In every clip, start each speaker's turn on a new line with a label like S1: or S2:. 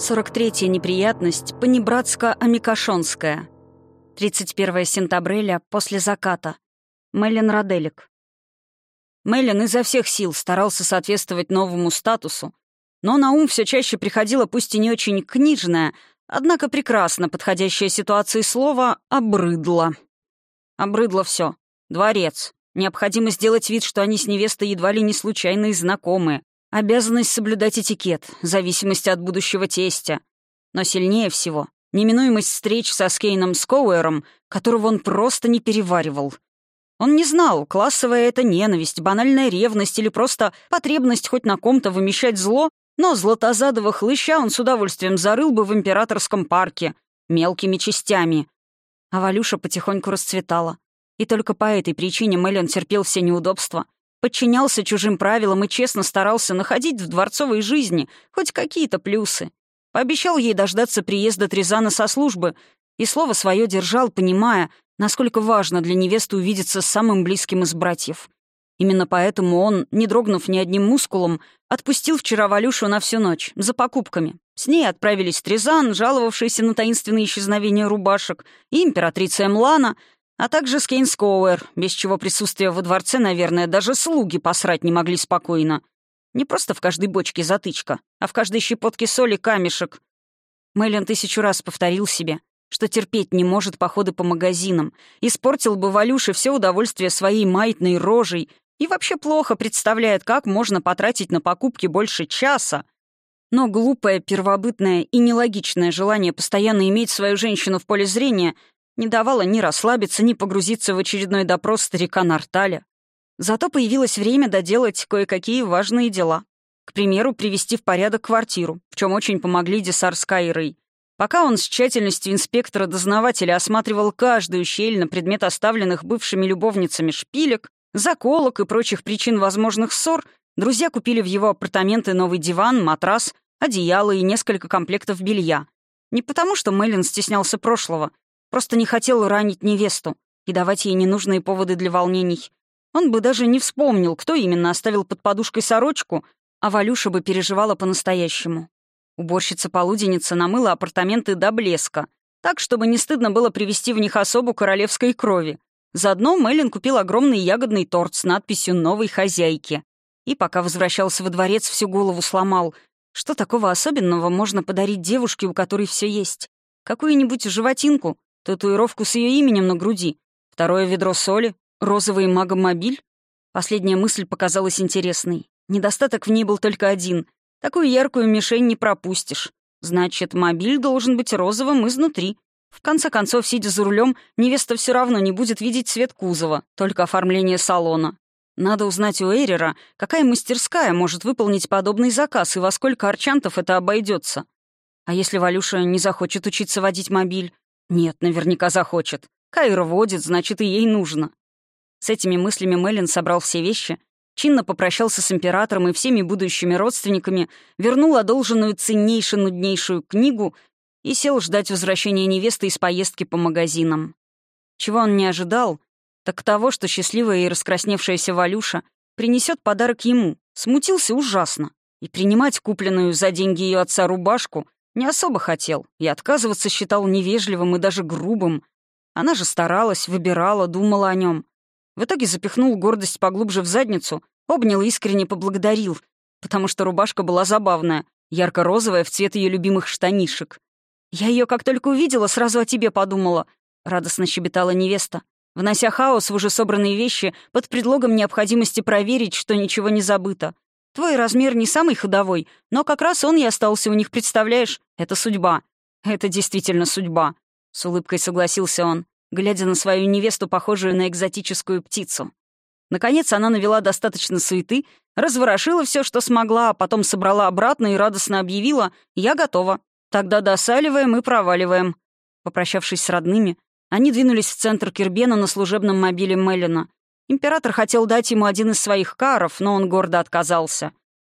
S1: 43-я неприятность, понебратско-амикошонская. 31 сентября после заката. Мэлен Роделик. Мэлен изо всех сил старался соответствовать новому статусу, но на ум все чаще приходило пусть и не очень книжное, однако прекрасно подходящее ситуации слово «обрыдло». Обрыдло все. Дворец. Необходимо сделать вид, что они с невестой едва ли не случайные знакомые. Обязанность соблюдать этикет, зависимость от будущего тестя. Но сильнее всего — неминуемость встреч со Скейном Скоуэром, которого он просто не переваривал. Он не знал, классовая это ненависть, банальная ревность или просто потребность хоть на ком-то вымещать зло, но златозадого хлыща он с удовольствием зарыл бы в императорском парке, мелкими частями. А Валюша потихоньку расцветала. И только по этой причине Мэлен терпел все неудобства — подчинялся чужим правилам и честно старался находить в дворцовой жизни хоть какие-то плюсы. Пообещал ей дождаться приезда Тризана со службы и слово свое держал, понимая, насколько важно для невесты увидеться с самым близким из братьев. Именно поэтому он, не дрогнув ни одним мускулом, отпустил вчера Валюшу на всю ночь, за покупками. С ней отправились Тризан, жаловавшийся на таинственные исчезновения рубашек, и императрица Эмлана — а также Скейнскоуэр, без чего присутствие во дворце, наверное, даже слуги посрать не могли спокойно. Не просто в каждой бочке затычка, а в каждой щепотке соли камешек. Мэйлен тысячу раз повторил себе, что терпеть не может походы по магазинам, испортил бы Валюше все удовольствие своей маятной рожей и вообще плохо представляет, как можно потратить на покупки больше часа. Но глупое, первобытное и нелогичное желание постоянно иметь свою женщину в поле зрения не давала ни расслабиться, ни погрузиться в очередной допрос старика Нарталя. Зато появилось время доделать кое-какие важные дела. К примеру, привести в порядок квартиру, в чем очень помогли Десарска и Рэй. Пока он с тщательностью инспектора-дознавателя осматривал каждую щель на предмет оставленных бывшими любовницами шпилек, заколок и прочих причин возможных ссор, друзья купили в его апартаменты новый диван, матрас, одеяло и несколько комплектов белья. Не потому, что Мэлен стеснялся прошлого, Просто не хотел ранить невесту и давать ей ненужные поводы для волнений. Он бы даже не вспомнил, кто именно оставил под подушкой сорочку, а Валюша бы переживала по-настоящему. Уборщица-полуденница намыла апартаменты до блеска, так, чтобы не стыдно было привести в них особу королевской крови. Заодно Мэлен купил огромный ягодный торт с надписью «Новой хозяйки». И пока возвращался во дворец, всю голову сломал. Что такого особенного можно подарить девушке, у которой все есть? Какую-нибудь животинку, Татуировку с ее именем на груди. Второе ведро соли. Розовый магомобиль. Последняя мысль показалась интересной. Недостаток в ней был только один. Такую яркую мишень не пропустишь. Значит, мобиль должен быть розовым изнутри. В конце концов, сидя за рулем, невеста все равно не будет видеть цвет кузова, только оформление салона. Надо узнать у Эрера, какая мастерская может выполнить подобный заказ и во сколько арчантов это обойдется. А если Валюша не захочет учиться водить мобиль? Нет, наверняка захочет. Кайра водит, значит, и ей нужно. С этими мыслями Мэлен собрал все вещи, чинно попрощался с императором и всеми будущими родственниками, вернул одолженную ценнейшую-нуднейшую книгу и сел ждать возвращения невесты из поездки по магазинам. Чего он не ожидал, так того, что счастливая и раскрасневшаяся Валюша принесет подарок ему. Смутился ужасно. И принимать купленную за деньги ее отца рубашку не особо хотел и отказываться считал невежливым и даже грубым. Она же старалась, выбирала, думала о нем. В итоге запихнул гордость поглубже в задницу, обнял искренне поблагодарил, потому что рубашка была забавная, ярко-розовая в цвет ее любимых штанишек. «Я ее как только увидела, сразу о тебе подумала», — радостно щебетала невеста, внося хаос в уже собранные вещи под предлогом необходимости проверить, что ничего не забыто. Твой размер не самый ходовой, но как раз он и остался у них, представляешь? Это судьба. Это действительно судьба. С улыбкой согласился он, глядя на свою невесту, похожую на экзотическую птицу. Наконец она навела достаточно суеты, разворошила все, что смогла, а потом собрала обратно и радостно объявила «Я готова. Тогда досаливаем и проваливаем». Попрощавшись с родными, они двинулись в центр Кирбена на служебном мобиле Меллина. Император хотел дать ему один из своих каров, но он гордо отказался.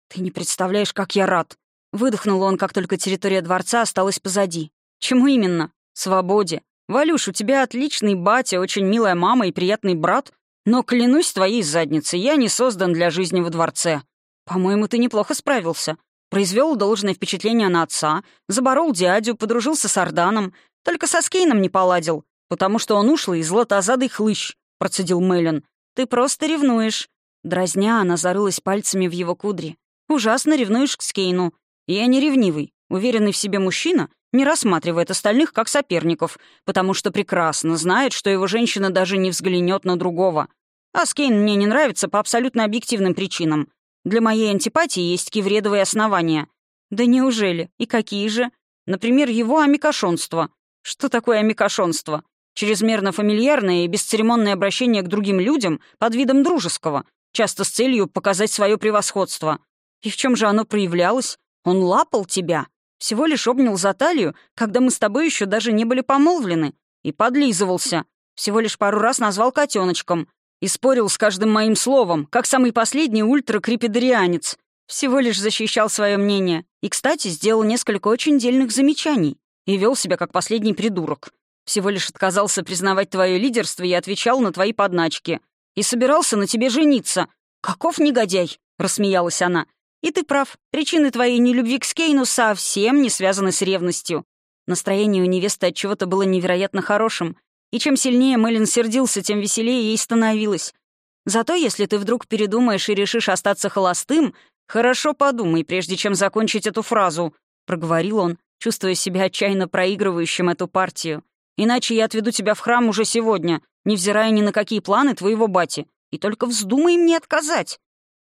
S1: «Ты не представляешь, как я рад!» Выдохнул он, как только территория дворца осталась позади. «Чему именно?» «Свободе. Валюш, у тебя отличный батя, очень милая мама и приятный брат, но, клянусь твоей задницей, я не создан для жизни во дворце. По-моему, ты неплохо справился. Произвел должное впечатление на отца, заборол дядю, подружился с Орданом, только со Скейном не поладил, потому что он ушлый и златозадый хлыщ», — процедил Мэлен. «Ты просто ревнуешь». Дразня, она зарылась пальцами в его кудри. «Ужасно ревнуешь к Скейну. Я не ревнивый. Уверенный в себе мужчина не рассматривает остальных как соперников, потому что прекрасно знает, что его женщина даже не взглянет на другого. А Скейн мне не нравится по абсолютно объективным причинам. Для моей антипатии есть кивредовые основания. Да неужели? И какие же? Например, его амикошонство. Что такое амикошонство? Чрезмерно фамильярное и бесцеремонное обращение к другим людям под видом дружеского, часто с целью показать свое превосходство. И в чем же оно проявлялось? Он лапал тебя, всего лишь обнял за талию, когда мы с тобой еще даже не были помолвлены, и подлизывался. Всего лишь пару раз назвал котеночком. И спорил с каждым моим словом, как самый последний ультракрипидорианец. Всего лишь защищал свое мнение. И, кстати, сделал несколько очень дельных замечаний. И вел себя как последний придурок. Всего лишь отказался признавать твое лидерство и отвечал на твои подначки. И собирался на тебе жениться. «Каков негодяй!» — рассмеялась она. И ты прав. Причины твоей нелюбви к Скейну совсем не связаны с ревностью. Настроение у невесты от чего-то было невероятно хорошим. И чем сильнее Мэлен сердился, тем веселее ей становилось. Зато если ты вдруг передумаешь и решишь остаться холостым, хорошо подумай, прежде чем закончить эту фразу, — проговорил он, чувствуя себя отчаянно проигрывающим эту партию. «Иначе я отведу тебя в храм уже сегодня, невзирая ни на какие планы твоего бати, и только вздумай мне отказать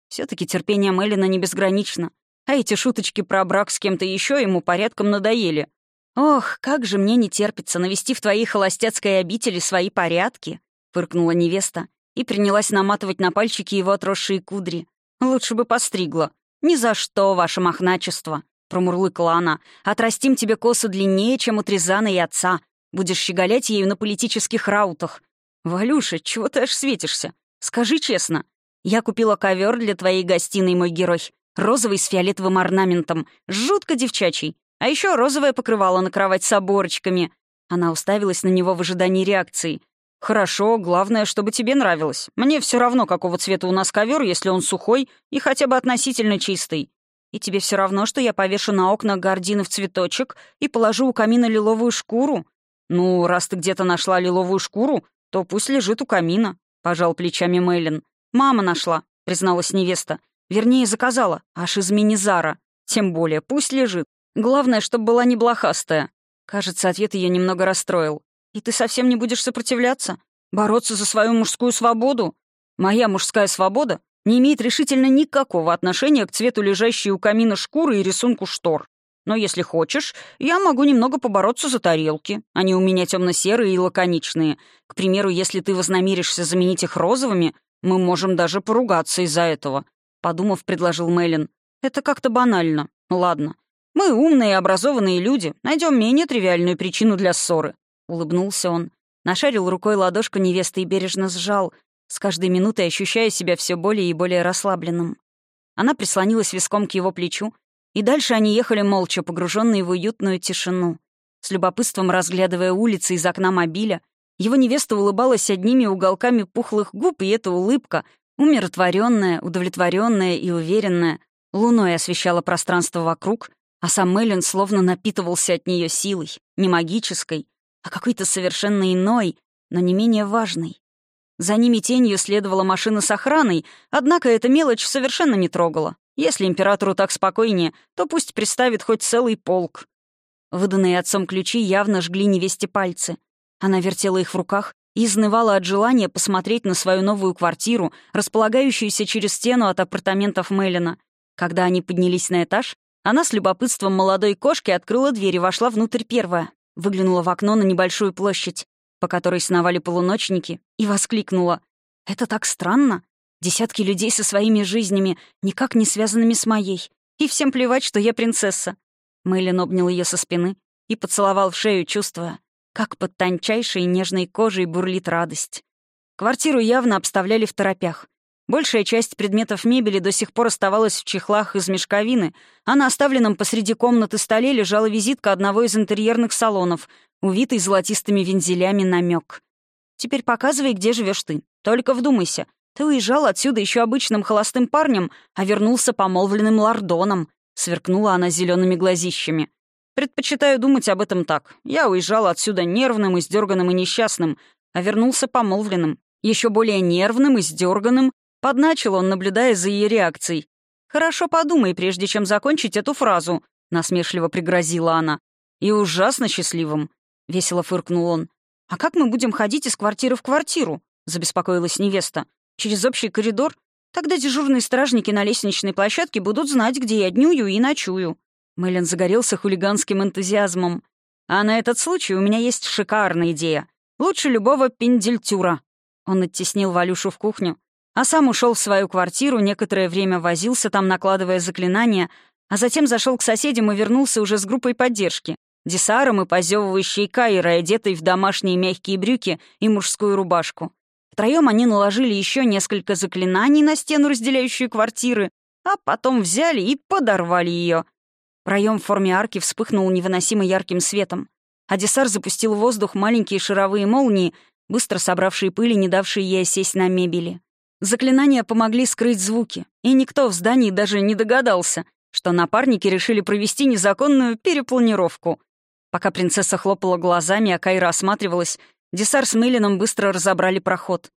S1: все таки терпение Мелина не безгранично, а эти шуточки про брак с кем-то еще ему порядком надоели. «Ох, как же мне не терпится навести в твоей холостяцкой обители свои порядки!» — фыркнула невеста и принялась наматывать на пальчики его отросшие кудри. «Лучше бы постригла. Ни за что, ваше мохначество!» — промурлыкала она. «Отрастим тебе косу длиннее, чем у Тризана и отца. Будешь щеголять ею на политических раутах. Валюша, чего ты аж светишься? Скажи честно, я купила ковер для твоей гостиной, мой герой. Розовый с фиолетовым орнаментом. Жутко девчачий. А еще розовое покрывало на кровать с оборочками. Она уставилась на него в ожидании реакции. «Хорошо, главное, чтобы тебе нравилось. Мне все равно, какого цвета у нас ковер, если он сухой и хотя бы относительно чистый. И тебе все равно, что я повешу на окна гардины в цветочек и положу у камина лиловую шкуру? Ну, раз ты где-то нашла лиловую шкуру, то пусть лежит у камина», — пожал плечами Мэйлин. «Мама нашла», — призналась невеста. «Вернее, заказала, аж из Минизара. Тем более, пусть лежит. Главное, чтобы была не блохастая». Кажется, ответ ее немного расстроил. «И ты совсем не будешь сопротивляться? Бороться за свою мужскую свободу? Моя мужская свобода не имеет решительно никакого отношения к цвету лежащей у камина шкуры и рисунку штор. Но если хочешь, я могу немного побороться за тарелки. Они у меня темно-серые и лаконичные. К примеру, если ты вознамеришься заменить их розовыми, мы можем даже поругаться из-за этого», — подумав, предложил Мэлен. «Это как-то банально. Ладно. Мы умные и образованные люди. Найдем менее тривиальную причину для ссоры». Улыбнулся он. Нашарил рукой ладошку невесты и бережно сжал, с каждой минутой ощущая себя все более и более расслабленным. Она прислонилась виском к его плечу, и дальше они ехали молча, погруженные в уютную тишину, с любопытством разглядывая улицы из окна мобиля его невеста улыбалась одними уголками пухлых губ, и эта улыбка, умиротворенная, удовлетворенная и уверенная, луной освещала пространство вокруг, а сам Мэлен словно напитывался от нее силой, не магической, а какой-то совершенно иной, но не менее важной. За ними тенью следовала машина с охраной, однако эта мелочь совершенно не трогала. Если императору так спокойнее, то пусть представит хоть целый полк. Выданные отцом ключи явно жгли невесте пальцы. Она вертела их в руках и изнывала от желания посмотреть на свою новую квартиру, располагающуюся через стену от апартаментов Мелина. Когда они поднялись на этаж, она с любопытством молодой кошки открыла дверь и вошла внутрь первая. Выглянула в окно на небольшую площадь, по которой сновали полуночники, и воскликнула. «Это так странно. Десятки людей со своими жизнями, никак не связанными с моей. И всем плевать, что я принцесса». Мэйлин обнял ее со спины и поцеловал в шею, чувствуя, как под тончайшей нежной кожей бурлит радость. Квартиру явно обставляли в торопях. Большая часть предметов мебели до сих пор оставалась в чехлах из мешковины, а на оставленном посреди комнаты столе лежала визитка одного из интерьерных салонов, увитый золотистыми вензелями намек. «Теперь показывай, где живешь ты. Только вдумайся. Ты уезжал отсюда еще обычным холостым парнем, а вернулся помолвленным лордоном. сверкнула она зелеными глазищами. «Предпочитаю думать об этом так. Я уезжал отсюда нервным, издерганным и несчастным, а вернулся помолвленным. Еще более нервным и сдерганным, подначил он, наблюдая за ее реакцией. «Хорошо подумай, прежде чем закончить эту фразу», — насмешливо пригрозила она. «И ужасно счастливым», — весело фыркнул он. «А как мы будем ходить из квартиры в квартиру?» — забеспокоилась невеста. «Через общий коридор? Тогда дежурные стражники на лестничной площадке будут знать, где я днюю и ночую». Мэлен загорелся хулиганским энтузиазмом. «А на этот случай у меня есть шикарная идея. Лучше любого пиндельтюра». Он оттеснил Валюшу в кухню, а сам ушел в свою квартиру, некоторое время возился там, накладывая заклинания, а затем зашел к соседям и вернулся уже с группой поддержки. Десаром и позевывающей Кайрой, одетой в домашние мягкие брюки и мужскую рубашку. Втроем они наложили еще несколько заклинаний на стену, разделяющую квартиры, а потом взяли и подорвали ее. Проем в форме арки вспыхнул невыносимо ярким светом. Адисар запустил в воздух маленькие шаровые молнии, быстро собравшие пыль и не давшие ей сесть на мебели. Заклинания помогли скрыть звуки, и никто в здании даже не догадался, что напарники решили провести незаконную перепланировку. Пока принцесса хлопала глазами, а Кайра осматривалась, Десар с Мелином быстро разобрали проход.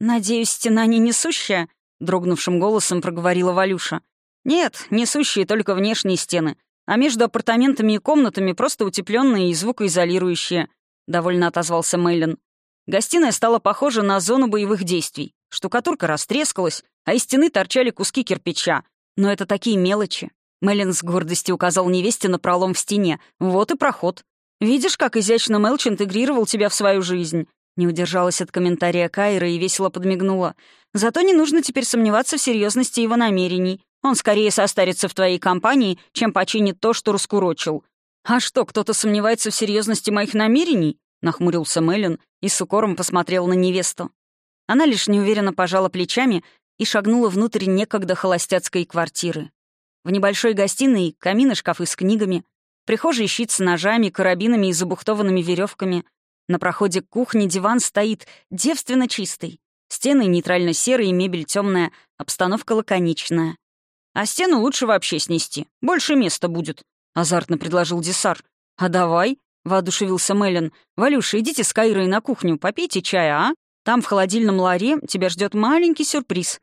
S1: «Надеюсь, стена не несущая?» — дрогнувшим голосом проговорила Валюша. «Нет, несущие только внешние стены, а между апартаментами и комнатами просто утепленные и звукоизолирующие», — довольно отозвался Мейлин. Гостиная стала похожа на зону боевых действий. Штукатурка растрескалась, а из стены торчали куски кирпича. Но это такие мелочи. Меллин с гордостью указал невесте на пролом в стене. Вот и проход. Видишь, как изящно Мелч интегрировал тебя в свою жизнь?» Не удержалась от комментария Кайра и весело подмигнула. «Зато не нужно теперь сомневаться в серьезности его намерений. Он скорее состарится в твоей компании, чем починит то, что раскурочил». «А что, кто-то сомневается в серьезности моих намерений?» — нахмурился Меллин и с укором посмотрел на невесту. Она лишь неуверенно пожала плечами и шагнула внутрь некогда холостяцкой квартиры. В небольшой гостиной камин и шкафы с книгами, Прихожий щит с ножами, карабинами и забухтованными веревками. На проходе к кухне диван стоит девственно чистый. Стены нейтрально-серые, мебель темная, обстановка лаконичная. «А стену лучше вообще снести. Больше места будет», — азартно предложил Десар. «А давай», — воодушевился Меллен. «Валюша, идите с Кайрой на кухню, попейте чая, а? Там в холодильном ларе тебя ждет маленький сюрприз».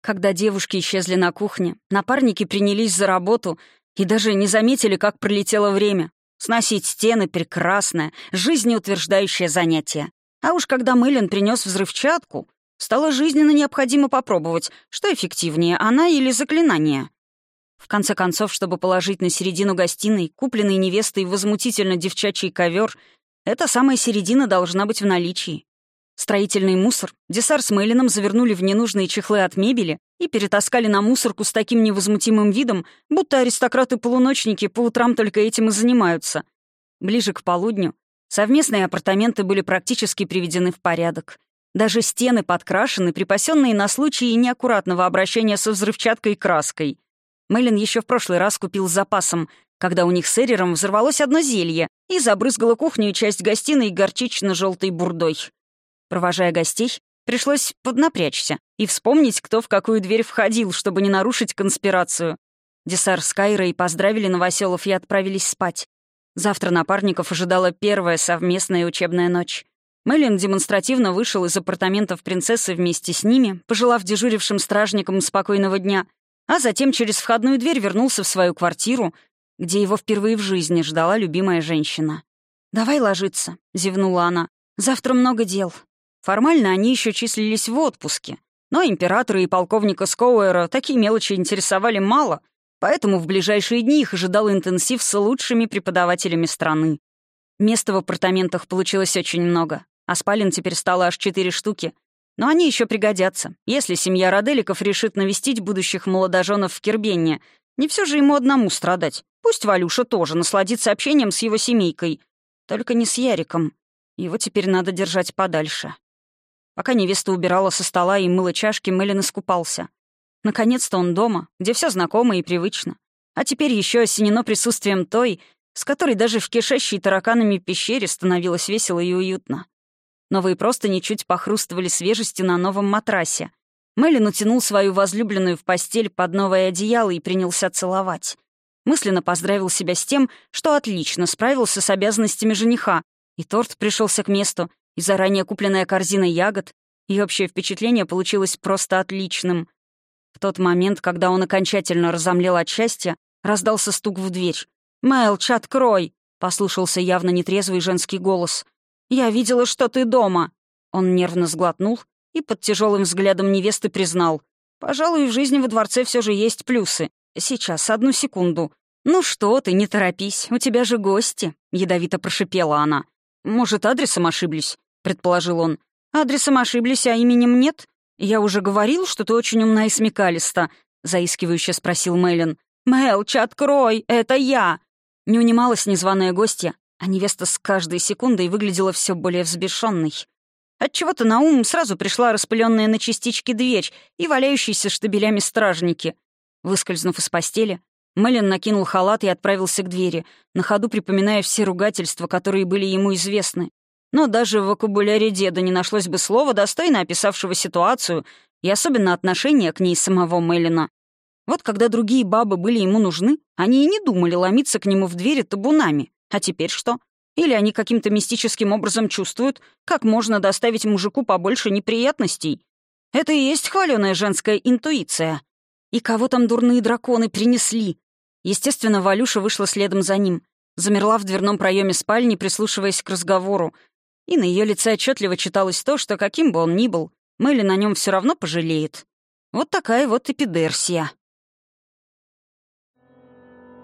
S1: Когда девушки исчезли на кухне, напарники принялись за работу — и даже не заметили, как пролетело время. Сносить стены — прекрасное, жизнеутверждающее занятие. А уж когда Мэлен принес взрывчатку, стало жизненно необходимо попробовать, что эффективнее, она или заклинание. В конце концов, чтобы положить на середину гостиной купленный невестой возмутительно девчачий ковер, эта самая середина должна быть в наличии. Строительный мусор Десар с Мейлином завернули в ненужные чехлы от мебели и перетаскали на мусорку с таким невозмутимым видом, будто аристократы-полуночники по утрам только этим и занимаются. Ближе к полудню совместные апартаменты были практически приведены в порядок. Даже стены подкрашены, припасенные на случай неаккуратного обращения со взрывчаткой и краской. Мейлин еще в прошлый раз купил с запасом, когда у них с Эрером взорвалось одно зелье и забрызгало кухню и часть гостиной горчично-желтой бурдой. Провожая гостей, пришлось поднапрячься и вспомнить, кто в какую дверь входил, чтобы не нарушить конспирацию. Десар с Кайрой поздравили новоселов и отправились спать. Завтра напарников ожидала первая совместная учебная ночь. Мэлен демонстративно вышел из апартаментов принцессы вместе с ними, пожелав дежурившим стражникам спокойного дня, а затем через входную дверь вернулся в свою квартиру, где его впервые в жизни ждала любимая женщина. «Давай ложиться», — зевнула она. «Завтра много дел. Формально они еще числились в отпуске, но императора и полковника Скоуэра такие мелочи интересовали мало, поэтому в ближайшие дни их ожидал интенсив с лучшими преподавателями страны. Места в апартаментах получилось очень много, а спален теперь стало аж четыре штуки. Но они еще пригодятся, если семья Роделиков решит навестить будущих молодоженов в Кирбенне. Не все же ему одному страдать. Пусть Валюша тоже насладится общением с его семейкой. Только не с Яриком. Его теперь надо держать подальше. Пока невеста убирала со стола и мыла чашки, Мэлен искупался. Наконец-то он дома, где все знакомо и привычно. А теперь еще осенено присутствием той, с которой даже в кишащей тараканами пещере становилось весело и уютно. Новые простыни чуть похрустывали свежестью на новом матрасе. Мэлен утянул свою возлюбленную в постель под новое одеяло и принялся целовать. мысленно поздравил себя с тем, что отлично справился с обязанностями жениха, и торт пришелся к месту, и заранее купленная корзина ягод, и общее впечатление получилось просто отличным. В тот момент, когда он окончательно разомлел от счастья, раздался стук в дверь. «Мэлч, открой!» — послушался явно нетрезвый женский голос. «Я видела, что ты дома!» Он нервно сглотнул и под тяжелым взглядом невесты признал. «Пожалуй, в жизни во дворце все же есть плюсы. Сейчас, одну секунду. Ну что ты, не торопись, у тебя же гости», — ядовито прошипела она. «Может, адресом ошиблись?» — предположил он. «Адресом ошиблись, а именем нет? Я уже говорил, что ты очень умна и смекалиста», — заискивающе спросил Мэлен. «Мэлч, открой, это я!» Не унималась незваная гостья, а невеста с каждой секундой выглядела все более взбешенной. Отчего-то на ум сразу пришла распыленная на частички дверь и валяющиеся штабелями стражники. Выскользнув из постели, Мэлен накинул халат и отправился к двери, на ходу припоминая все ругательства, которые были ему известны. Но даже в вокабуляре деда не нашлось бы слова, достойно описавшего ситуацию и особенно отношение к ней самого Мэлена. Вот когда другие бабы были ему нужны, они и не думали ломиться к нему в двери табунами. А теперь что? Или они каким-то мистическим образом чувствуют, как можно доставить мужику побольше неприятностей? Это и есть хваленая женская интуиция. И кого там дурные драконы принесли? Естественно, Валюша вышла следом за ним. Замерла в дверном проеме спальни, прислушиваясь к разговору. И на ее лице отчетливо читалось то, что каким бы он ни был, Мэлли на нем все равно пожалеет. Вот такая вот эпидерсия.